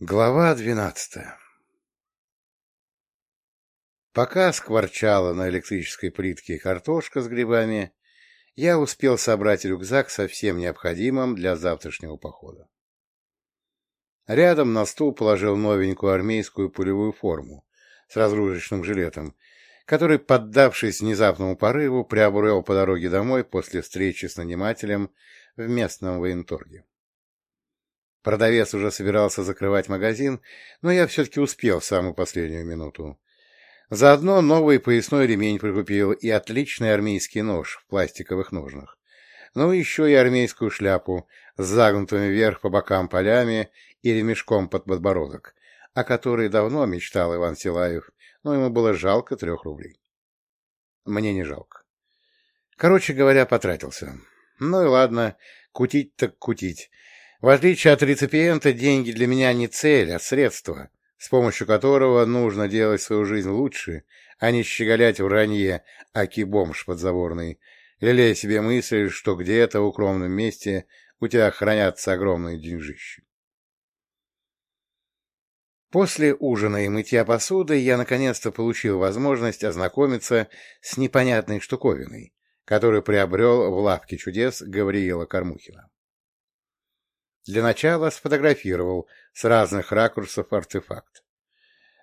Глава двенадцатая Пока скворчала на электрической плитке картошка с грибами, я успел собрать рюкзак со всем необходимым для завтрашнего похода. Рядом на стул положил новенькую армейскую пулевую форму с разгрузочным жилетом, который, поддавшись внезапному порыву, приобрел по дороге домой после встречи с нанимателем в местном военторге. Продавец уже собирался закрывать магазин, но я все-таки успел в самую последнюю минуту. Заодно новый поясной ремень прикупил и отличный армейский нож в пластиковых ножнах. Ну, еще и армейскую шляпу с загнутыми вверх по бокам полями и ремешком под подбородок, о которой давно мечтал Иван Силаев, но ему было жалко трех рублей. Мне не жалко. Короче говоря, потратился. Ну и ладно, кутить так кутить. В отличие от реципиента, деньги для меня не цель, а средство, с помощью которого нужно делать свою жизнь лучше, а не щеголять в ранье, аки бомж подзаборный, лелея себе мысль, что где-то в укромном месте у тебя хранятся огромные деньжищи. После ужина и мытья посуды я наконец-то получил возможность ознакомиться с непонятной штуковиной, которую приобрел в лавке чудес Гавриила Кормухина. Для начала сфотографировал с разных ракурсов артефакт.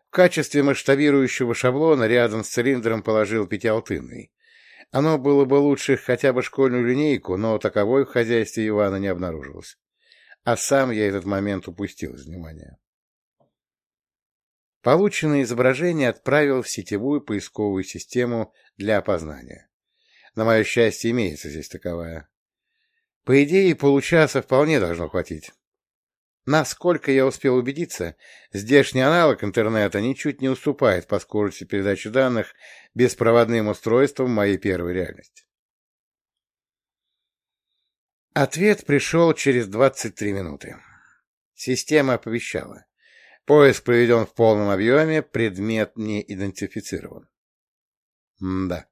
В качестве масштабирующего шаблона рядом с цилиндром положил пятиалтынный. Оно было бы лучше хотя бы школьную линейку, но таковой в хозяйстве Ивана не обнаружилось. А сам я этот момент упустил из внимания. Полученное изображение отправил в сетевую поисковую систему для опознания. На мое счастье, имеется здесь таковая. По идее, получаса вполне должно хватить. Насколько я успел убедиться, здешний аналог интернета ничуть не уступает по скорости передачи данных беспроводным устройствам моей первой реальности. Ответ пришел через 23 минуты. Система оповещала. Поиск проведен в полном объеме, предмет не идентифицирован. М да,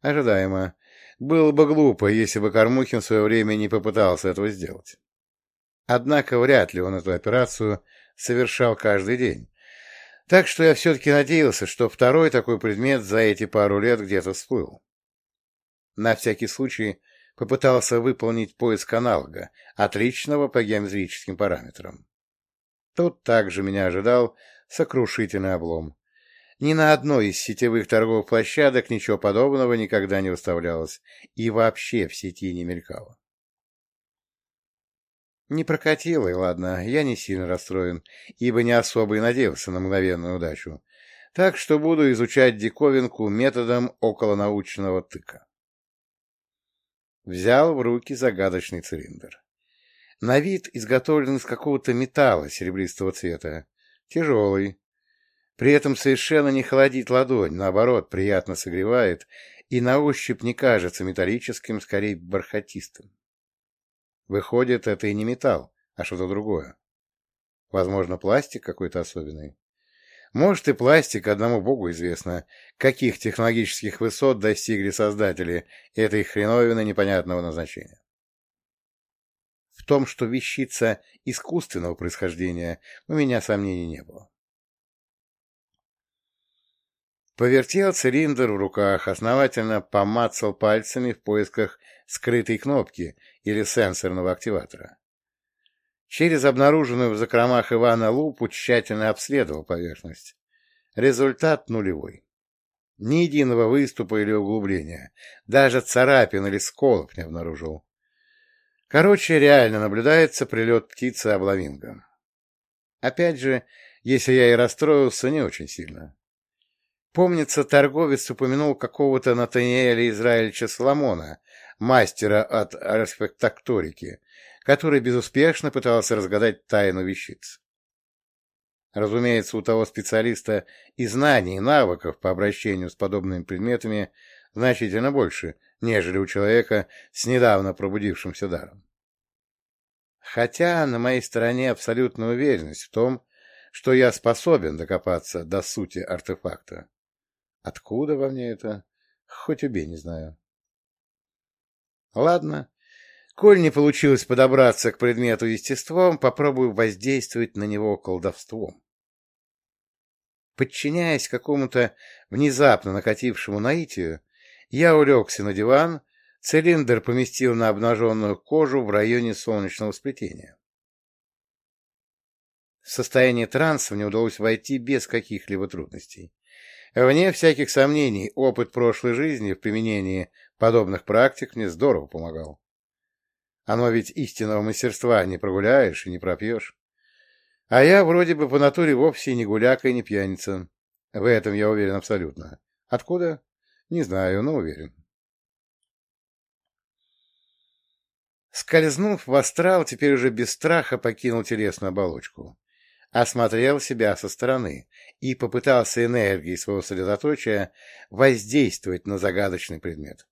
ожидаемо. Было бы глупо, если бы Кормухин в свое время не попытался этого сделать. Однако вряд ли он эту операцию совершал каждый день. Так что я все-таки надеялся, что второй такой предмет за эти пару лет где-то всплыл. На всякий случай попытался выполнить поиск аналога, отличного по геометрическим параметрам. Тут также меня ожидал сокрушительный облом. Ни на одной из сетевых торговых площадок ничего подобного никогда не выставлялось и вообще в сети не мелькало. Не прокатило, и ладно, я не сильно расстроен, ибо не особо и надеялся на мгновенную удачу, так что буду изучать диковинку методом околонаучного тыка. Взял в руки загадочный цилиндр. На вид изготовлен из какого-то металла серебристого цвета, тяжелый, при этом совершенно не холодит ладонь, наоборот, приятно согревает и на ощупь не кажется металлическим, скорее бархатистым. Выходит, это и не металл, а что-то другое. Возможно, пластик какой-то особенный. Может, и пластик, одному богу известно, каких технологических высот достигли создатели этой хреновины непонятного назначения. В том, что вещица искусственного происхождения, у меня сомнений не было. Повертел цилиндр в руках, основательно помацал пальцами в поисках скрытой кнопки или сенсорного активатора. Через обнаруженную в закромах Ивана лупу тщательно обследовал поверхность. Результат нулевой. Ни единого выступа или углубления, даже царапин или сколов не обнаружил. Короче, реально наблюдается прилет птицы облавинга. Опять же, если я и расстроился, не очень сильно. Помнится, торговец упомянул какого-то Натаниэля Израильевича Соломона, мастера от архитекторики, который безуспешно пытался разгадать тайну вещиц. Разумеется, у того специалиста и знаний, и навыков по обращению с подобными предметами значительно больше, нежели у человека с недавно пробудившимся даром. Хотя на моей стороне абсолютная уверенность в том, что я способен докопаться до сути артефакта. Откуда во мне это? Хоть убей, не знаю. Ладно. Коль не получилось подобраться к предмету естеством, попробую воздействовать на него колдовством. Подчиняясь какому-то внезапно накатившему наитию, я улегся на диван, цилиндр поместил на обнаженную кожу в районе солнечного сплетения. В состояние транса мне удалось войти без каких-либо трудностей. Вне всяких сомнений, опыт прошлой жизни в применении подобных практик мне здорово помогал. Оно ведь истинного мастерства не прогуляешь и не пропьешь. А я вроде бы по натуре вовсе не гуляка и не пьяница. В этом я уверен абсолютно. Откуда? Не знаю, но уверен. Скользнув в астрал, теперь уже без страха покинул телесную оболочку. Осмотрел себя со стороны и попытался энергией своего средоточия воздействовать на загадочный предмет.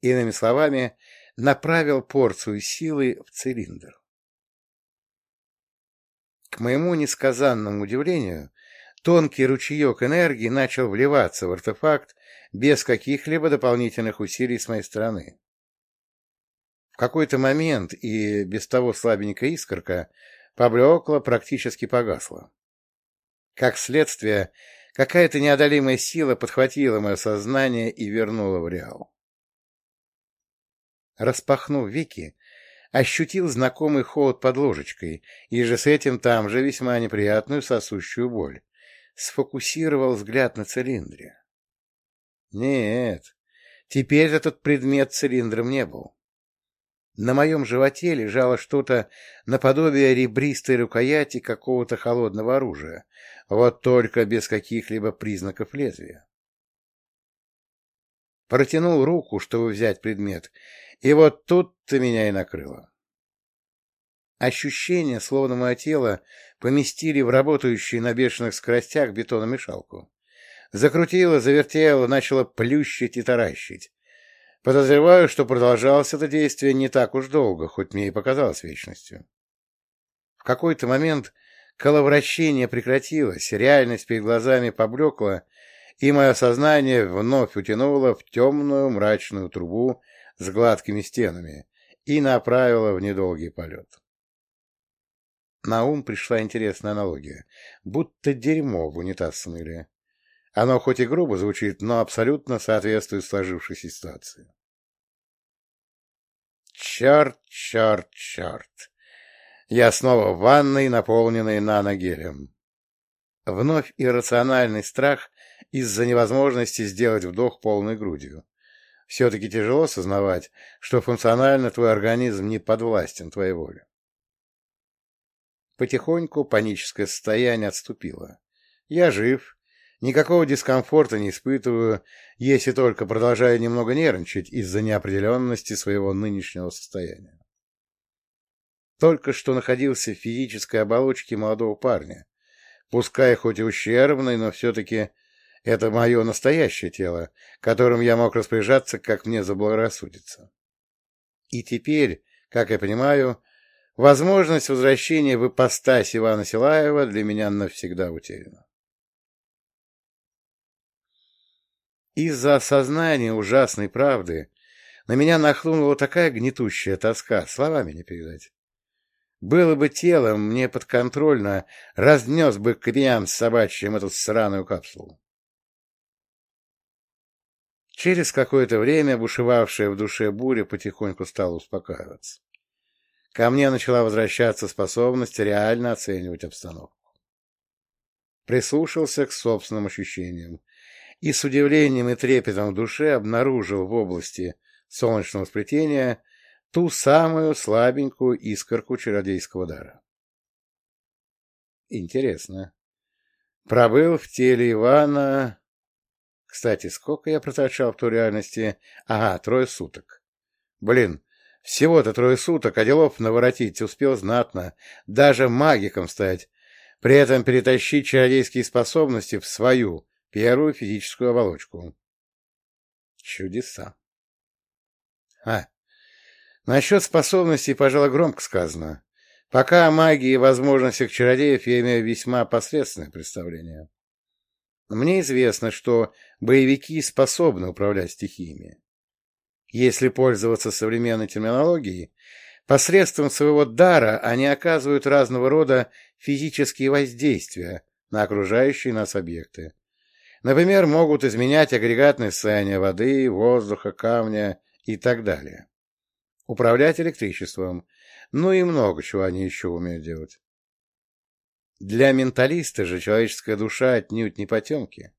Иными словами, направил порцию силы в цилиндр. К моему несказанному удивлению, тонкий ручеек энергии начал вливаться в артефакт без каких-либо дополнительных усилий с моей стороны. В какой-то момент и без того слабенькая искорка поблекла, практически погасла. Как следствие, какая-то неодолимая сила подхватила мое сознание и вернула в реал. Распахнув веки, ощутил знакомый холод под ложечкой, и же с этим там же весьма неприятную сосущую боль. Сфокусировал взгляд на цилиндре. Нет, теперь этот предмет цилиндром не был. На моем животе лежало что-то наподобие ребристой рукояти какого-то холодного оружия, вот только без каких-либо признаков лезвия. Протянул руку, чтобы взять предмет, и вот тут-то меня и накрыло. Ощущение, словно мое тело поместили в работающую на бешеных скоростях бетономешалку. Закрутило, завертело, начало плющить и таращить. Подозреваю, что продолжалось это действие не так уж долго, хоть мне и показалось вечностью. В какой-то момент коловращение прекратилось, реальность перед глазами поблекла, и мое сознание вновь утянуло в темную мрачную трубу с гладкими стенами и направила в недолгий полет. На ум пришла интересная аналогия, будто дерьмо в унитаз смыли. Оно хоть и грубо звучит, но абсолютно соответствует сложившейся ситуации. Черт, черт, черт. Я снова в ванной, наполненной наногелем. Вновь иррациональный страх из-за невозможности сделать вдох полной грудью. Все-таки тяжело сознавать, что функционально твой организм не подвластен твоей воле. Потихоньку паническое состояние отступило. Я жив, никакого дискомфорта не испытываю, если только продолжаю немного нервничать из-за неопределенности своего нынешнего состояния. Только что находился в физической оболочке молодого парня, пускай хоть и ущербный, но все-таки это мое настоящее тело, которым я мог распоряжаться, как мне заблагорассудится. И теперь, как я понимаю, возможность возвращения в ипостась Ивана Силаева для меня навсегда утеряна. Из-за осознания ужасной правды на меня нахлынула такая гнетущая тоска, словами не передать. Было бы телом мне подконтрольно, разнес бы к с собачьим эту сраную капсулу. Через какое-то время бушевавшая в душе буря потихоньку стала успокаиваться. Ко мне начала возвращаться способность реально оценивать обстановку. Прислушался к собственным ощущениям и с удивлением и трепетом в душе обнаружил в области солнечного сплетения ту самую слабенькую искорку чародейского дара. Интересно. Пробыл в теле Ивана кстати, сколько я проторчал в той реальности? Ага, трое суток. Блин, всего-то трое суток, а делов наворотить успел знатно, даже магиком стать, при этом перетащить чародейские способности в свою, первую физическую оболочку. Чудеса. А, насчет способностей, пожалуй, громко сказано. Пока о магии и возможностях чародеев я имею весьма посредственное представление. Мне известно, что боевики способны управлять стихиями. Если пользоваться современной терминологией, посредством своего дара они оказывают разного рода физические воздействия на окружающие нас объекты. Например, могут изменять агрегатное состояние воды, воздуха, камня и так далее. Управлять электричеством, ну и много чего они еще умеют делать. Для менталиста же человеческая душа отнюдь не потемки.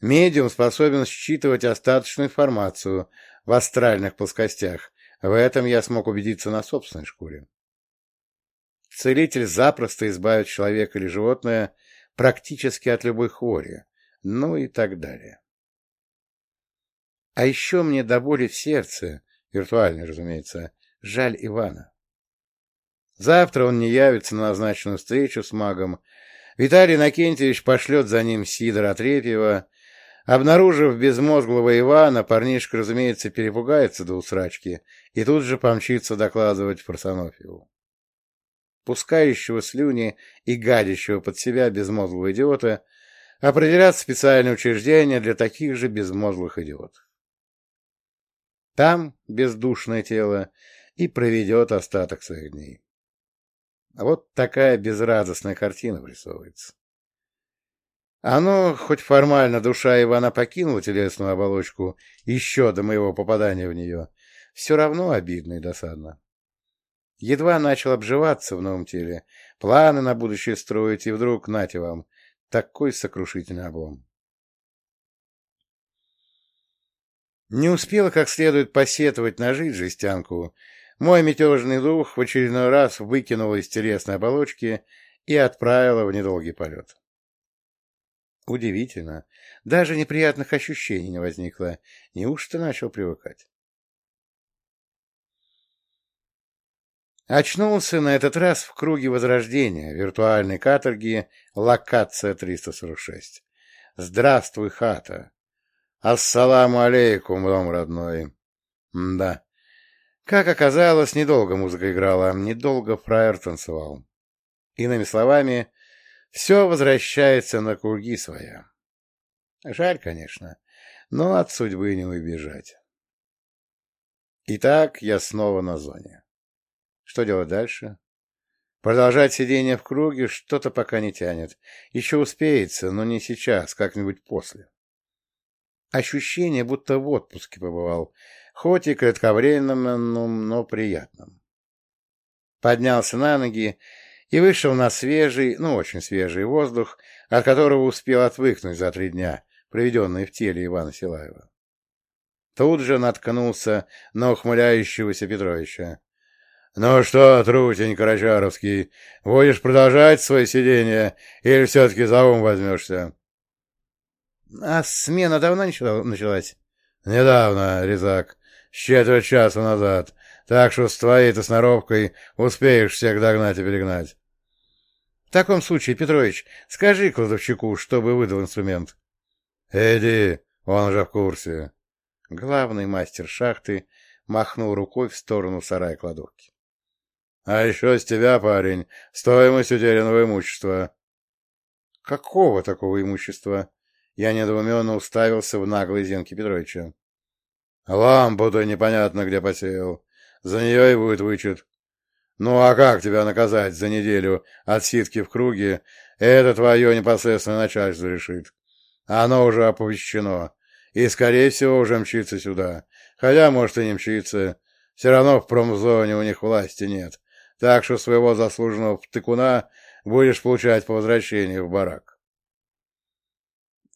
Медиум способен считывать остаточную информацию в астральных плоскостях. В этом я смог убедиться на собственной шкуре. Целитель запросто избавит человека или животное практически от любой хвори, ну и так далее. А еще мне до боли в сердце, виртуально, разумеется, жаль Ивана. Завтра он не явится на назначенную встречу с магом. Виталий Накентьевич пошлет за ним Сидора Отрепьева. Обнаружив безмозглого Ивана, парнишка, разумеется, перепугается до усрачки и тут же помчится докладывать Фарсонофьеву. Пускающего слюни и гадящего под себя безмозглого идиота определят специальные учреждения для таких же безмозглых идиотов. Там бездушное тело и проведет остаток своих дней. А вот такая безрадостная картина вырисовывается. Оно, хоть формально душа Ивана покинула телесную оболочку еще до моего попадания в нее, все равно обидно и досадно. Едва начал обживаться в новом теле, планы на будущее строить, и вдруг, нате вам, такой сокрушительный облом. Не успел как следует посетовать на жизнь жестянку, мой мятежный дух в очередной раз выкинул из телесной оболочки и отправил в недолгий полет. Удивительно, даже неприятных ощущений не возникло. Неужто начал привыкать? Очнулся на этот раз в круге возрождения, виртуальной каторги, локация 346. Здравствуй, хата. Ассаламу алейкум, дом родной. М да, как оказалось, недолго музыка играла, недолго фраер танцевал. Иными словами, все возвращается на круги своя. Жаль, конечно, но от судьбы не убежать. Итак, я снова на зоне. Что делать дальше? Продолжать сидение в круге что-то пока не тянет. Еще успеется, но не сейчас, как-нибудь после. Ощущение, будто в отпуске побывал, хоть и кратковременным, но приятным. Поднялся на ноги и вышел на свежий, ну, очень свежий воздух, от которого успел отвыкнуть за три дня, проведенные в теле Ивана Силаева. Тут же наткнулся на ухмыляющегося Петровича. — Ну что, трутень Карачаровский, будешь продолжать свое сидение или все-таки за ум возьмешься? — А смена давно началась? — Недавно, Резак с четверть часа назад, так что с твоей-то сноровкой успеешь всех догнать и перегнать. — В таком случае, Петрович, скажи кладовщику, чтобы выдал инструмент. — Иди, он же в курсе. Главный мастер шахты махнул рукой в сторону сарая кладовки. — А еще с тебя, парень, стоимость утерянного имущества. — Какого такого имущества? Я недоуменно уставился в наглые зенки Петровича. Лампу-то непонятно где посеял. За нее и будет вычет. Ну а как тебя наказать за неделю от ситки в круге? Это твое непосредственное начальство решит. Оно уже оповещено. И, скорее всего, уже мчится сюда. Хотя, может, и не мчится. Все равно в промзоне у них власти нет. Так что своего заслуженного втыкуна будешь получать по возвращении в барак.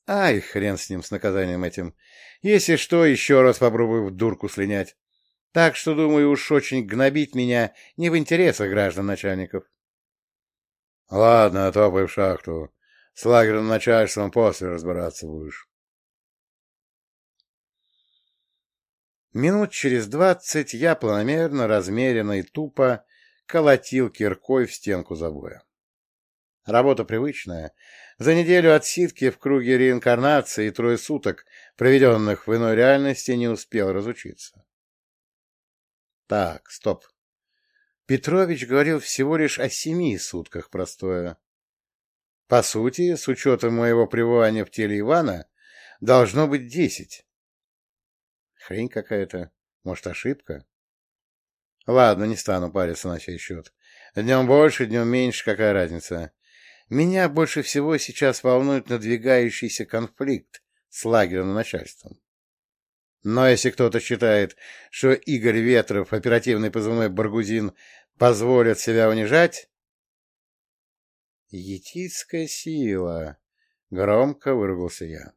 Ай, хрен с ним, с наказанием этим. Если что, еще раз попробую в дурку слинять. Так что, думаю, уж очень гнобить меня не в интересах граждан начальников. — Ладно, топай в шахту. С лагерным начальством после разбираться будешь. Минут через двадцать я планомерно, размеренно и тупо колотил киркой в стенку забоя. Работа привычная, за неделю отсидки в круге реинкарнации и трое суток, проведенных в иной реальности, не успел разучиться. Так, стоп. Петрович говорил всего лишь о семи сутках простое. По сути, с учетом моего пребывания в теле Ивана, должно быть десять. Хрень какая-то. Может, ошибка? Ладно, не стану париться на сей счет. Днем больше, днем меньше, какая разница. Меня больше всего сейчас волнует надвигающийся конфликт с лагерным начальством. Но если кто-то считает, что Игорь Ветров, оперативный позывной Баргузин, позволит себя унижать... Етицкая сила! — громко выругался я.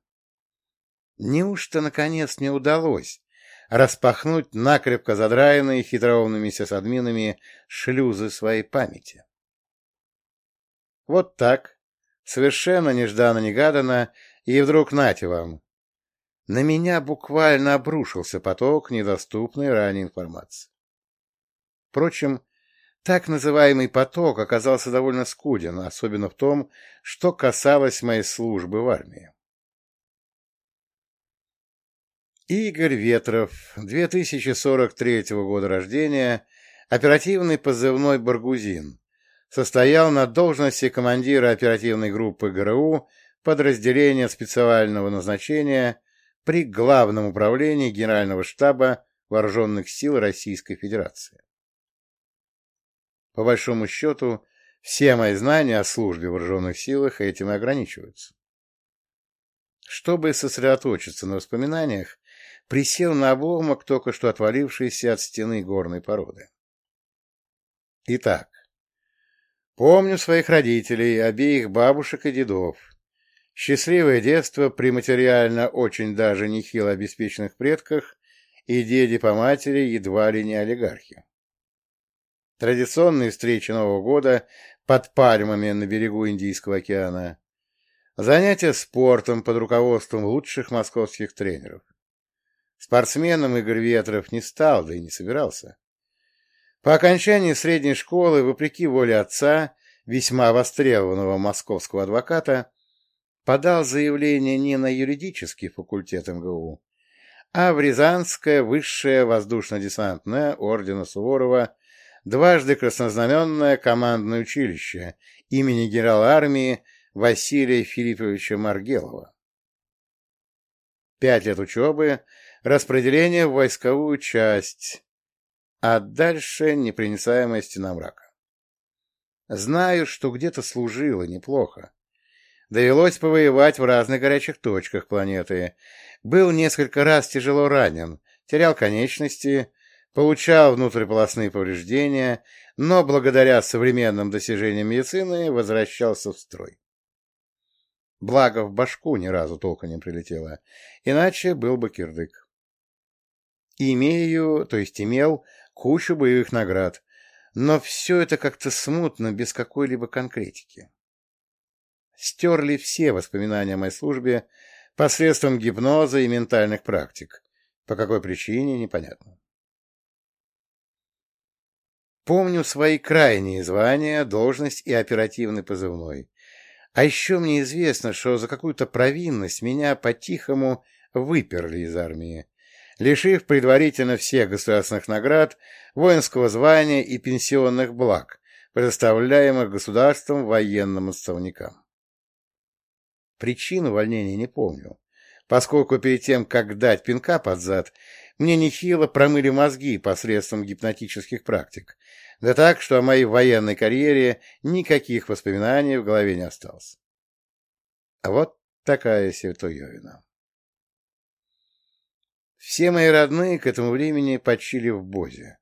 Неужто, наконец, не удалось распахнуть накрепко задраенные хитроумными сисадминами шлюзы своей памяти? Вот так, совершенно нежданно-негаданно, и вдруг нате вам. На меня буквально обрушился поток недоступной ранее информации. Впрочем, так называемый поток оказался довольно скуден, особенно в том, что касалось моей службы в армии. Игорь Ветров, 2043 года рождения, оперативный позывной «Баргузин», состоял на должности командира оперативной группы ГРУ подразделения специального назначения при Главном управлении Генерального штаба Вооруженных сил Российской Федерации. По большому счету, все мои знания о службе в вооруженных силах этим и ограничиваются. Чтобы сосредоточиться на воспоминаниях, присел на обломок, только что отвалившийся от стены горной породы. Итак, помню своих родителей, обеих бабушек и дедов. Счастливое детство при материально очень даже нехило обеспеченных предках и деде по матери едва ли не олигархи. Традиционные встречи Нового года под пальмами на берегу Индийского океана. Занятия спортом под руководством лучших московских тренеров. Спортсменом Игорь Ветров не стал, да и не собирался. По окончании средней школы, вопреки воле отца, весьма востребованного московского адвоката, подал заявление не на юридический факультет МГУ, а в Рязанское высшее воздушно-десантное ордена Суворова дважды краснознаменное командное училище имени генерала армии Василия Филипповича Маргелова. Пять лет учебы, распределение в войсковую часть, а дальше непроницаемая стена мрака. Знаю, что где-то служило неплохо. Довелось повоевать в разных горячих точках планеты. Был несколько раз тяжело ранен, терял конечности, получал внутриполосные повреждения, но благодаря современным достижениям медицины возвращался в строй. Благо в башку ни разу толком не прилетело, иначе был бы кирдык. Имею, то есть имел, кучу боевых наград, но все это как-то смутно, без какой-либо конкретики. Стерли все воспоминания о моей службе посредством гипноза и ментальных практик. По какой причине, непонятно. Помню свои крайние звания, должность и оперативный позывной. А еще мне известно, что за какую-то провинность меня по-тихому выперли из армии, лишив предварительно всех государственных наград, воинского звания и пенсионных благ, предоставляемых государством военным отставникам. Причину увольнения не помню, поскольку перед тем, как дать пинка под зад, мне нехило промыли мозги посредством гипнотических практик, да так, что о моей военной карьере никаких воспоминаний в голове не осталось. А вот такая Севтуевина. Все мои родные к этому времени почили в Бозе.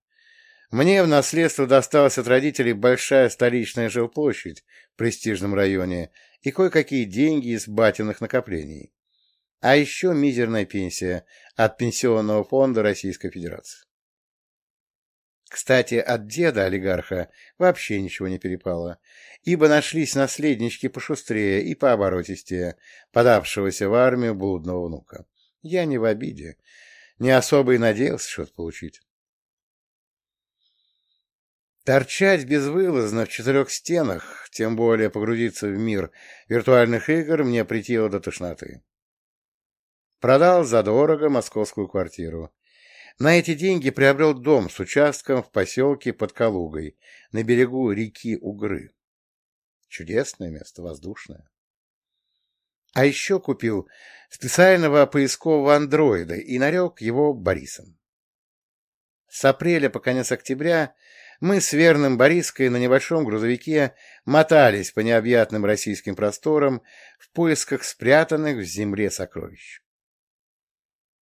Мне в наследство досталась от родителей большая столичная жилплощадь в престижном районе и кое-какие деньги из батиных накоплений. А еще мизерная пенсия от Пенсионного фонда Российской Федерации. Кстати, от деда олигарха вообще ничего не перепало, ибо нашлись наследнички пошустрее и пооборотистее, подавшегося в армию блудного внука. Я не в обиде, не особо и надеялся что-то получить. Торчать безвылазно в четырех стенах, тем более погрузиться в мир виртуальных игр, мне притило до тошноты. Продал задорого московскую квартиру. На эти деньги приобрел дом с участком в поселке под Калугой, на берегу реки Угры. Чудесное место, воздушное. А еще купил специального поискового андроида и нарек его Борисом. С апреля по конец октября мы с верным Бориской на небольшом грузовике мотались по необъятным российским просторам в поисках спрятанных в земле сокровищ.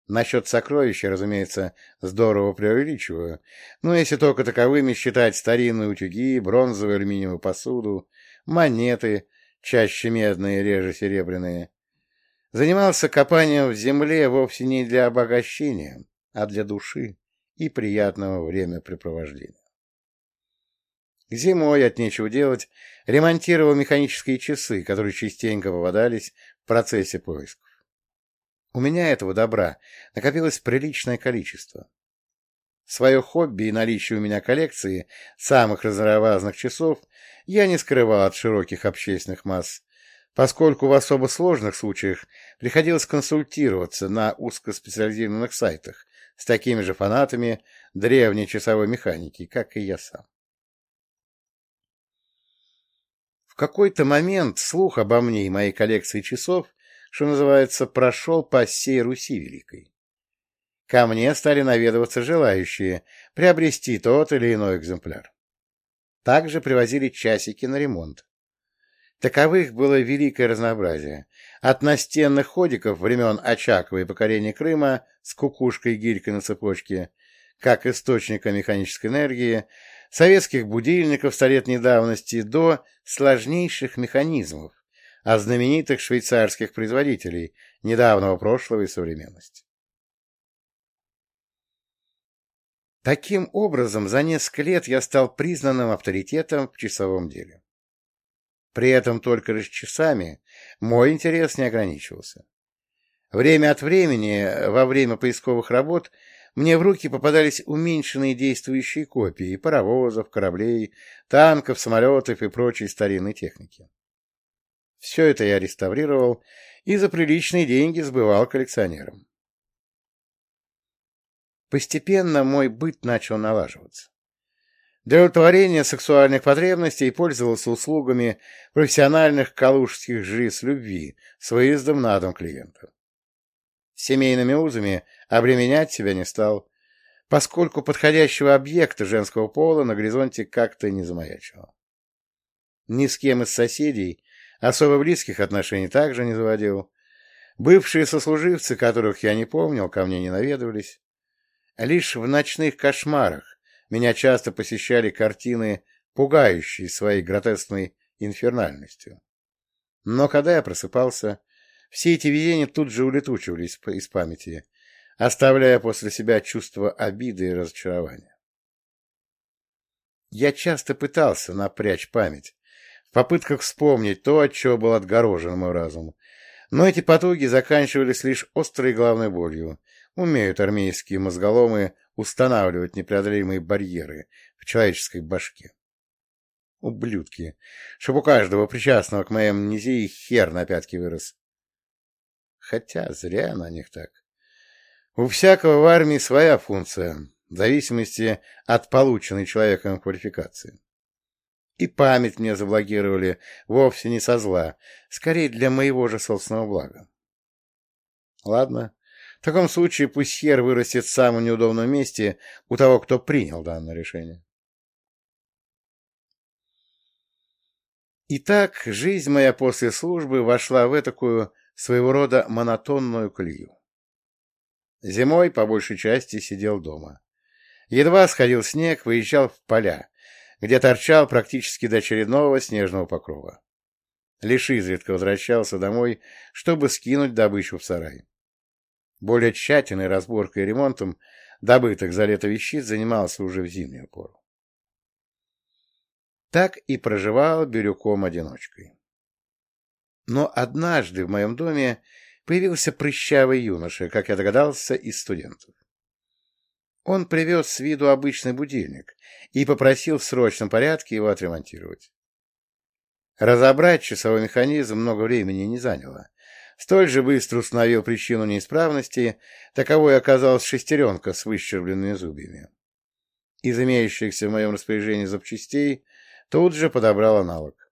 Насчет сокровища, разумеется, здорово преувеличиваю, но если только таковыми считать старинные утюги, бронзовую алюминиевую посуду, монеты, чаще медные, реже серебряные. Занимался копанием в земле вовсе не для обогащения, а для души и приятного времяпрепровождения. Зимой от нечего делать ремонтировал механические часы, которые частенько попадались в процессе поисков. У меня этого добра накопилось приличное количество. Свое хобби и наличие у меня коллекции самых разнообразных часов я не скрывал от широких общественных масс, поскольку в особо сложных случаях приходилось консультироваться на узкоспециализированных сайтах с такими же фанатами древней часовой механики, как и я сам. В какой-то момент слух обо мне и моей коллекции часов, что называется, прошел по всей Руси Великой. Ко мне стали наведываться желающие приобрести тот или иной экземпляр. Также привозили часики на ремонт. Таковых было великое разнообразие. От настенных ходиков времен Очакова и покорения Крыма с кукушкой и гирькой на цепочке, как источника механической энергии, советских будильников столетней давности до сложнейших механизмов, а знаменитых швейцарских производителей недавнего прошлого и современности. Таким образом, за несколько лет я стал признанным авторитетом в часовом деле. При этом только лишь часами мой интерес не ограничивался. Время от времени, во время поисковых работ, мне в руки попадались уменьшенные действующие копии паровозов, кораблей, танков, самолетов и прочей старинной техники. Все это я реставрировал и за приличные деньги сбывал коллекционерам. Постепенно мой быт начал налаживаться. Для удовлетворения сексуальных потребностей пользовался услугами профессиональных калужских жриц любви с выездом на дом клиентов. Семейными узами обременять себя не стал, поскольку подходящего объекта женского пола на горизонте как-то не замаячило. Ни с кем из соседей особо близких отношений также не заводил. Бывшие сослуживцы, которых я не помнил, ко мне не наведывались. Лишь в ночных кошмарах меня часто посещали картины, пугающие своей гротескной инфернальностью. Но когда я просыпался, все эти видения тут же улетучивались из памяти, оставляя после себя чувство обиды и разочарования. Я часто пытался напрячь память, в попытках вспомнить то, от чего был отгорожен мой разум, но эти потуги заканчивались лишь острой головной болью. Умеют армейские мозголомы устанавливать непреодолимые барьеры в человеческой башке. Ублюдки! Чтоб у каждого причастного к моей амнезии хер на пятки вырос. Хотя зря на них так. У всякого в армии своя функция, в зависимости от полученной человеком квалификации. И память мне заблокировали вовсе не со зла, скорее для моего же собственного блага. Ладно, в таком случае пусть хер вырастет в самом неудобном месте у того, кто принял данное решение. Итак, жизнь моя после службы вошла в такую своего рода монотонную колею. Зимой, по большей части, сидел дома. Едва сходил снег, выезжал в поля, где торчал практически до очередного снежного покрова. Лишь изредка возвращался домой, чтобы скинуть добычу в сарай. Более тщательной разборкой и ремонтом добытых за лето вещиц занимался уже в зимнюю пору. Так и проживал Бирюком-одиночкой. Но однажды в моем доме появился прыщавый юноша, как я догадался, из студентов. Он привез с виду обычный будильник и попросил в срочном порядке его отремонтировать. Разобрать часовой механизм много времени не заняло. Столь же быстро установил причину неисправности, таковой оказалась шестеренка с выщербленными зубьями. Из имеющихся в моем распоряжении запчастей тут же подобрал аналог.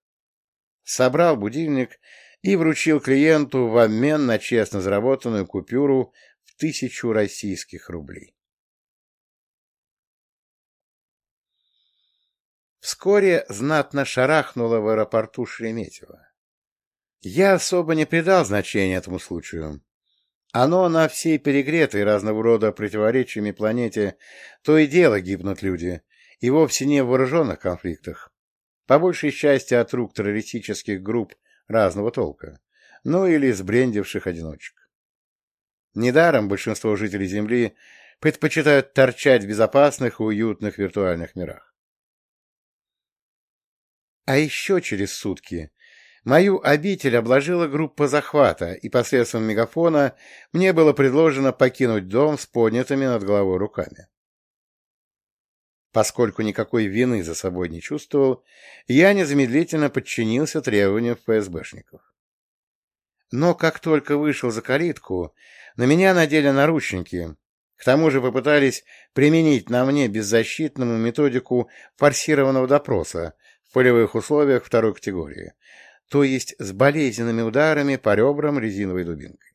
Собрал будильник и вручил клиенту в обмен на честно заработанную купюру в тысячу российских рублей. Вскоре знатно шарахнуло в аэропорту Шереметьево. Я особо не придал значения этому случаю. Оно на всей перегретой разного рода противоречиями планете то и дело гибнут люди, и вовсе не в вооруженных конфликтах, по большей части от рук террористических групп разного толка, ну или сбрендивших одиночек. Недаром большинство жителей Земли предпочитают торчать в безопасных и уютных виртуальных мирах. А еще через сутки мою обитель обложила группа захвата, и посредством мегафона мне было предложено покинуть дом с поднятыми над головой руками. Поскольку никакой вины за собой не чувствовал, я незамедлительно подчинился требованиям ФСБшников. Но как только вышел за калитку, на меня надели наручники, к тому же попытались применить на мне беззащитному методику форсированного допроса, в полевых условиях второй категории, то есть с болезненными ударами по ребрам резиновой дубинкой.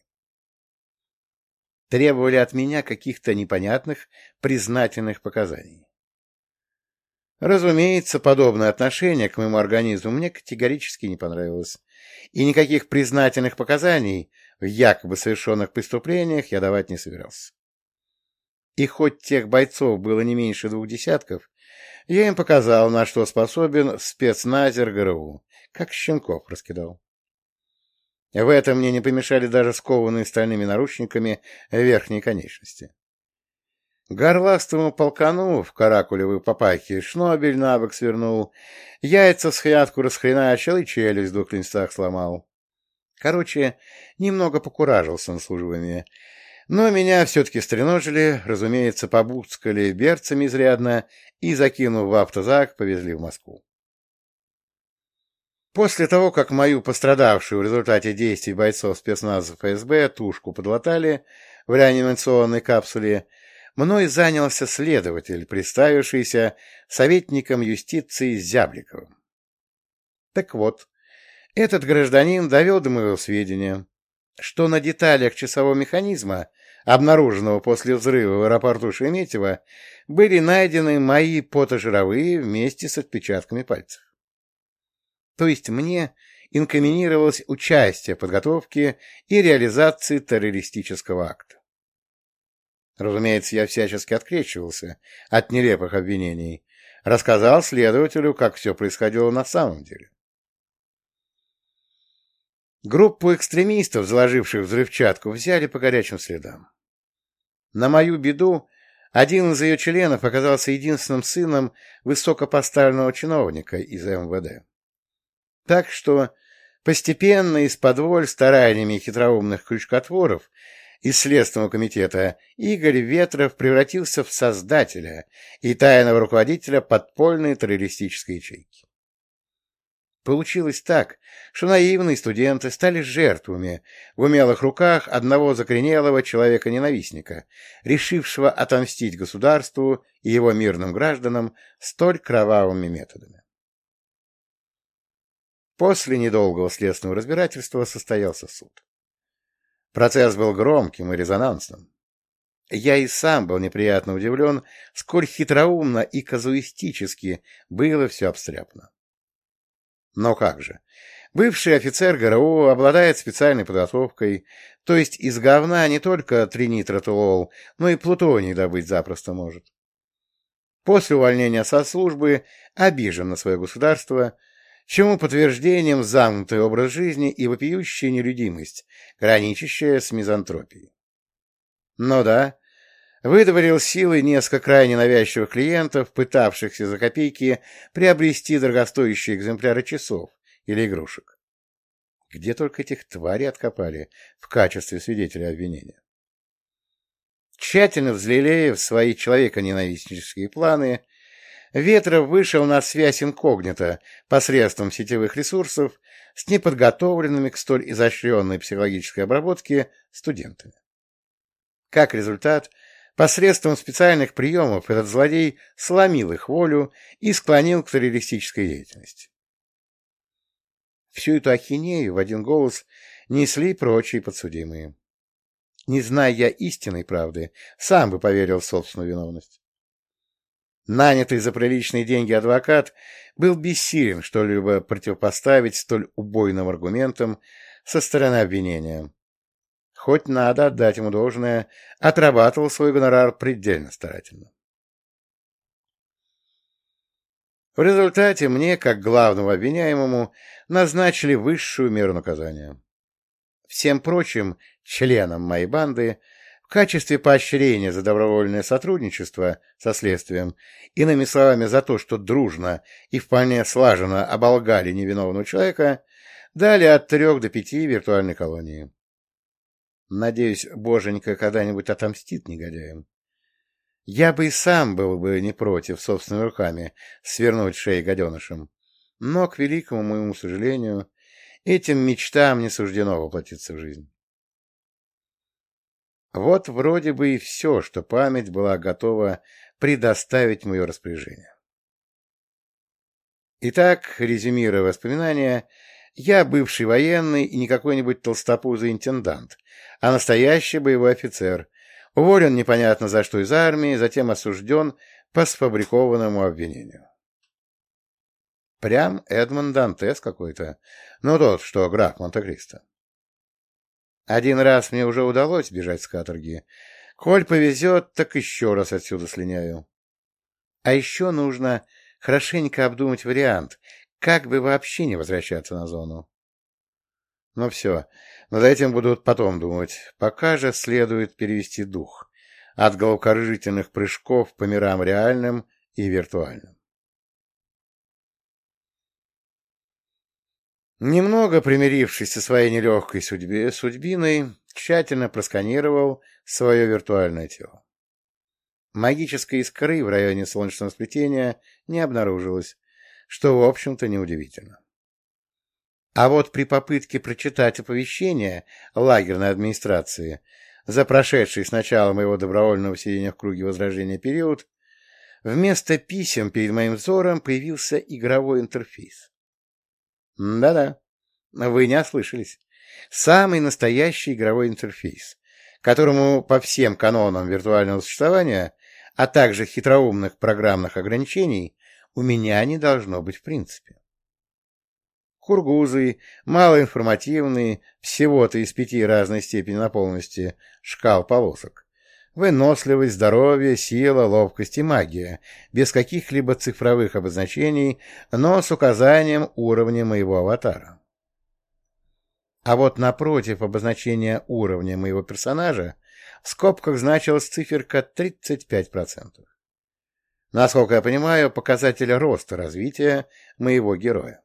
Требовали от меня каких-то непонятных, признательных показаний. Разумеется, подобное отношение к моему организму мне категорически не понравилось, и никаких признательных показаний в якобы совершенных преступлениях я давать не собирался. И хоть тех бойцов было не меньше двух десятков, я им показал, на что способен спецназер ГРУ, как щенков раскидал. В этом мне не помешали даже скованные стальными наручниками верхней конечности. Горластому полкану в каракулевой папахе шнобель на бок свернул, яйца с хрятку расхреначил и челюсть в двух листах сломал. Короче, немного покуражился на службами, но меня все-таки стреножили, разумеется, побускали берцами изрядно и, закинув в автозак, повезли в Москву. После того, как мою пострадавшую в результате действий бойцов спецназа ФСБ тушку подлатали в реанимационной капсуле, мной занялся следователь, представившийся советником юстиции Зябликовым. Так вот, этот гражданин довел до моего сведения, что на деталях часового механизма, обнаруженного после взрыва в аэропорту Шереметьево, были найдены мои потожировые вместе с отпечатками пальцев. То есть мне инкриминировалось участие в подготовке и реализации террористического акта. Разумеется, я всячески открещивался от нелепых обвинений, рассказал следователю, как все происходило на самом деле. Группу экстремистов, заложивших взрывчатку, взяли по горячим следам. На мою беду, один из ее членов оказался единственным сыном высокопоставленного чиновника из МВД. Так что постепенно из-под стараниями хитроумных крючкотворов из Следственного комитета Игорь Ветров превратился в создателя и тайного руководителя подпольной террористической ячейки. Получилось так, что наивные студенты стали жертвами в умелых руках одного закоренелого человека-ненавистника, решившего отомстить государству и его мирным гражданам столь кровавыми методами. После недолгого следственного разбирательства состоялся суд. Процесс был громким и резонансным. Я и сам был неприятно удивлен, сколь хитроумно и казуистически было все обстряпано. Но как же? Бывший офицер ГРУ обладает специальной подготовкой, то есть из говна не только тринитротолол, но и плутоний добыть запросто может. После увольнения со службы обижен на свое государство, чему подтверждением замкнутый образ жизни и вопиющая нелюдимость, граничащая с мизантропией. Ну да, выдворил силой несколько крайне навязчивых клиентов, пытавшихся за копейки приобрести дорогостоящие экземпляры часов или игрушек. Где только этих тварей откопали в качестве свидетеля обвинения. Тщательно взлелеев свои человеконенавистнические планы, Ветров вышел на связь инкогнито посредством сетевых ресурсов с неподготовленными к столь изощренной психологической обработке студентами. Как результат, Посредством специальных приемов этот злодей сломил их волю и склонил к террористической деятельности. всю эту ахинею в один голос несли прочие подсудимые. Не зная я истинной правды, сам бы поверил в собственную виновность. Нанятый за приличные деньги адвокат был бессилен что-либо противопоставить столь убойным аргументам со стороны обвинения. Хоть надо отдать ему должное, отрабатывал свой гонорар предельно старательно. В результате мне, как главному обвиняемому, назначили высшую меру наказания. Всем прочим членам моей банды в качестве поощрения за добровольное сотрудничество со следствием, иными словами, за то, что дружно и вполне слаженно оболгали невиновного человека, дали от трех до пяти виртуальной колонии. Надеюсь, боженька когда-нибудь отомстит негодяям. Я бы и сам был бы не против собственными руками свернуть шеи гаденышам, но, к великому моему сожалению, этим мечтам не суждено воплотиться в жизнь. Вот вроде бы и все, что память была готова предоставить в мое распоряжение. Итак, резюмируя воспоминания, я бывший военный и не какой-нибудь толстопузый интендант, а настоящий боевой офицер, уволен непонятно за что из армии, затем осужден по сфабрикованному обвинению. Прям Эдмонд Дантес какой-то, ну тот, что граф Монте-Кристо. Один раз мне уже удалось бежать с каторги. Коль повезет, так еще раз отсюда слиняю. А еще нужно хорошенько обдумать вариант, как бы вообще не возвращаться на зону. Ну все, над этим будут потом думать. Пока же следует перевести дух от головокоржительных прыжков по мирам реальным и виртуальным. Немного примирившись со своей нелегкой судьбе, судьбиной, тщательно просканировал свое виртуальное тело. Магической искры в районе солнечного сплетения не обнаружилось, что, в общем-то, неудивительно. А вот при попытке прочитать оповещение лагерной администрации за прошедший с начала моего добровольного сидения в круге возражения период, вместо писем перед моим взором появился игровой интерфейс. Да-да, вы не ослышались. Самый настоящий игровой интерфейс, которому по всем канонам виртуального существования, а также хитроумных программных ограничений, у меня не должно быть в принципе. Кургузы, малоинформативные, всего-то из пяти разной степени наполненности шкал полосок. Выносливость, здоровье, сила, ловкость и магия, без каких-либо цифровых обозначений, но с указанием уровня моего аватара. А вот напротив обозначения уровня моего персонажа в скобках значилась циферка 35%. Насколько я понимаю, показатель роста развития моего героя.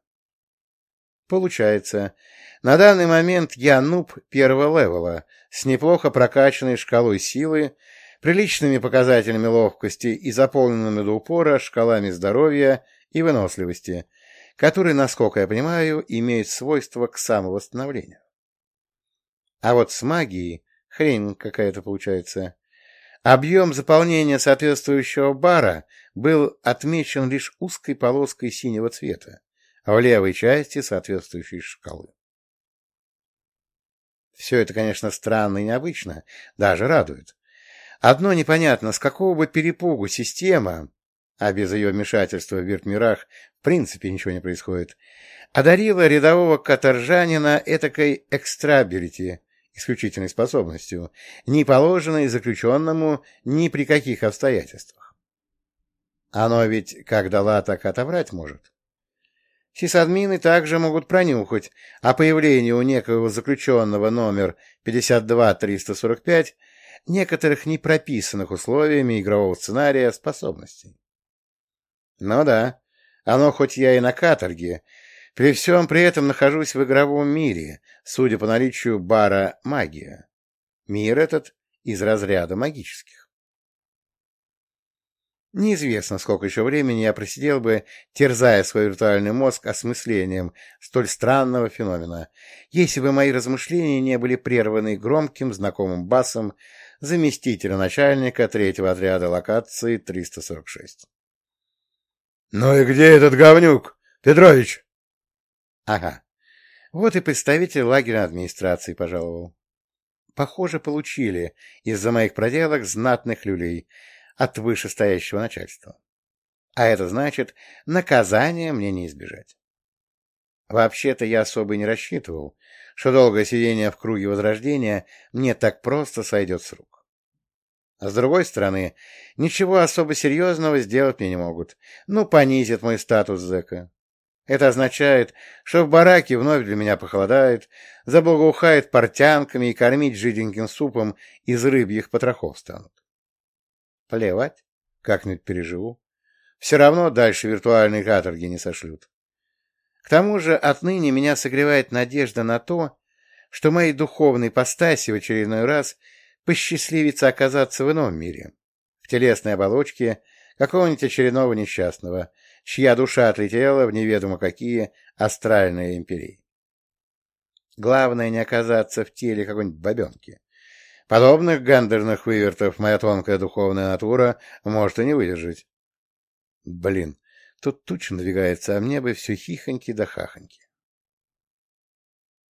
Получается, на данный момент я нуб первого левела, с неплохо прокачанной шкалой силы, приличными показателями ловкости и заполненными до упора шкалами здоровья и выносливости, которые, насколько я понимаю, имеют свойство к самовосстановлению. А вот с магией хрень какая-то получается. Объем заполнения соответствующего бара был отмечен лишь узкой полоской синего цвета, в левой части соответствующей шкалы. Все это, конечно, странно и необычно, даже радует. Одно непонятно, с какого бы перепугу система, а без ее вмешательства в виртмирах в принципе ничего не происходит, одарила рядового каторжанина этакой экстрабилити, исключительной способностью, не положенной заключенному ни при каких обстоятельствах. Оно ведь как дала, так отобрать может. Сисадмины также могут пронюхать о появлении у некоего заключенного номер 52345 некоторых непрописанных условиями игрового сценария способностей. Ну да, оно хоть я и на каторге, при всем при этом нахожусь в игровом мире, судя по наличию бара магия. Мир этот из разряда магических. Неизвестно, сколько еще времени я просидел бы, терзая свой виртуальный мозг осмыслением столь странного феномена, если бы мои размышления не были прерваны громким знакомым басом заместителя начальника третьего отряда локации 346. — Ну и где этот говнюк, Петрович? — Ага. Вот и представитель лагерной администрации пожаловал. Похоже, получили из-за моих проделок знатных люлей от вышестоящего начальства. А это значит, наказания мне не избежать. Вообще-то я особо не рассчитывал, что долгое сидение в круге Возрождения мне так просто сойдет с рук. А с другой стороны, ничего особо серьезного сделать мне не могут. Ну, понизят мой статус зэка. Это означает, что в бараке вновь для меня похолодает, заблагоухает портянками и кормить жиденьким супом из рыбьих потрохов станут. Плевать, как-нибудь переживу. Все равно дальше виртуальные каторги не сошлют. К тому же отныне меня согревает надежда на то, что моей духовной постаси в очередной раз посчастливится оказаться в ином мире, в телесной оболочке какого-нибудь очередного несчастного, чья душа отлетела в неведомо какие астральные империи. Главное не оказаться в теле какой-нибудь бабенки. Подобных гандерных вывертов моя тонкая духовная натура может и не выдержать. Блин, Тут туча надвигается, а мне бы все хихоньки да хахоньки.